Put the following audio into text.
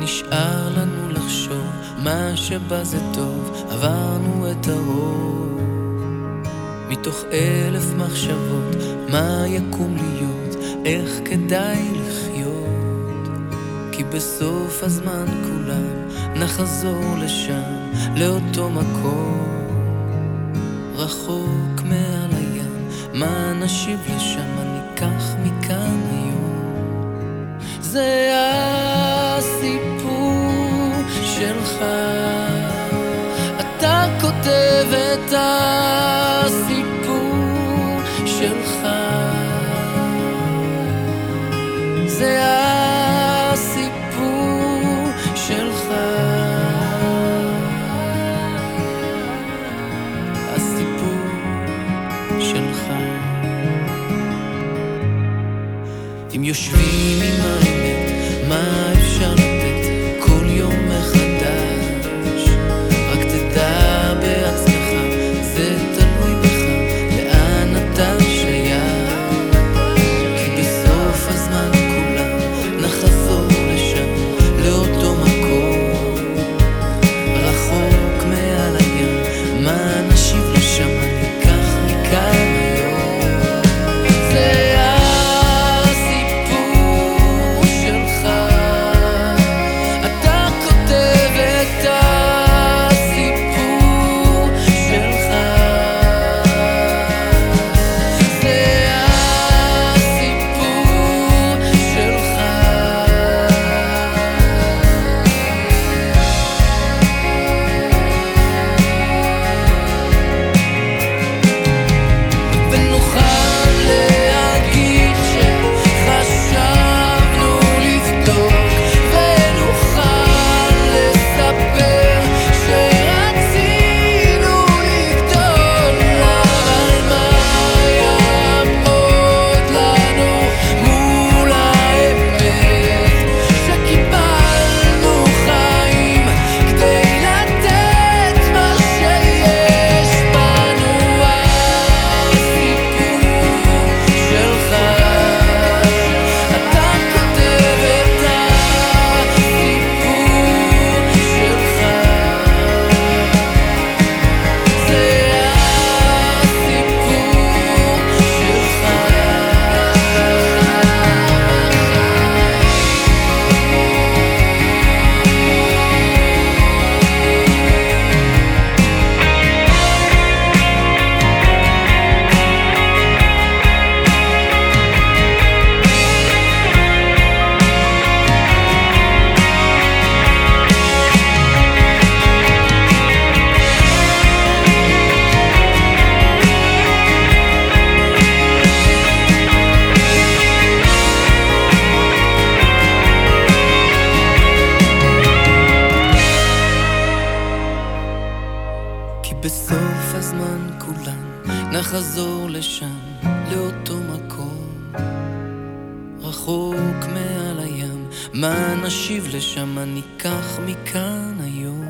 ונשאר לנו לחשוב מה שבא זה טוב, עברנו את הרוב. מתוך אלף מחשבות, מה יקום להיות, איך כדאי לחיות. כי בסוף הזמן כולם נחזור לשם, לאותו מקום. רחוק מעל הים, מה נשיב לשם, אני אקח מכאן היום. זה שלך, אתה כותב את הסיפור שלך. זה הסיפור שלך. הסיפור שלך. אם יושבים עם האמת, מה אפשר בסוף הזמן כולם נחזור לשם, לאותו מקום. רחוק מעל הים, מה נשיב לשם, אני אקח מכאן היום.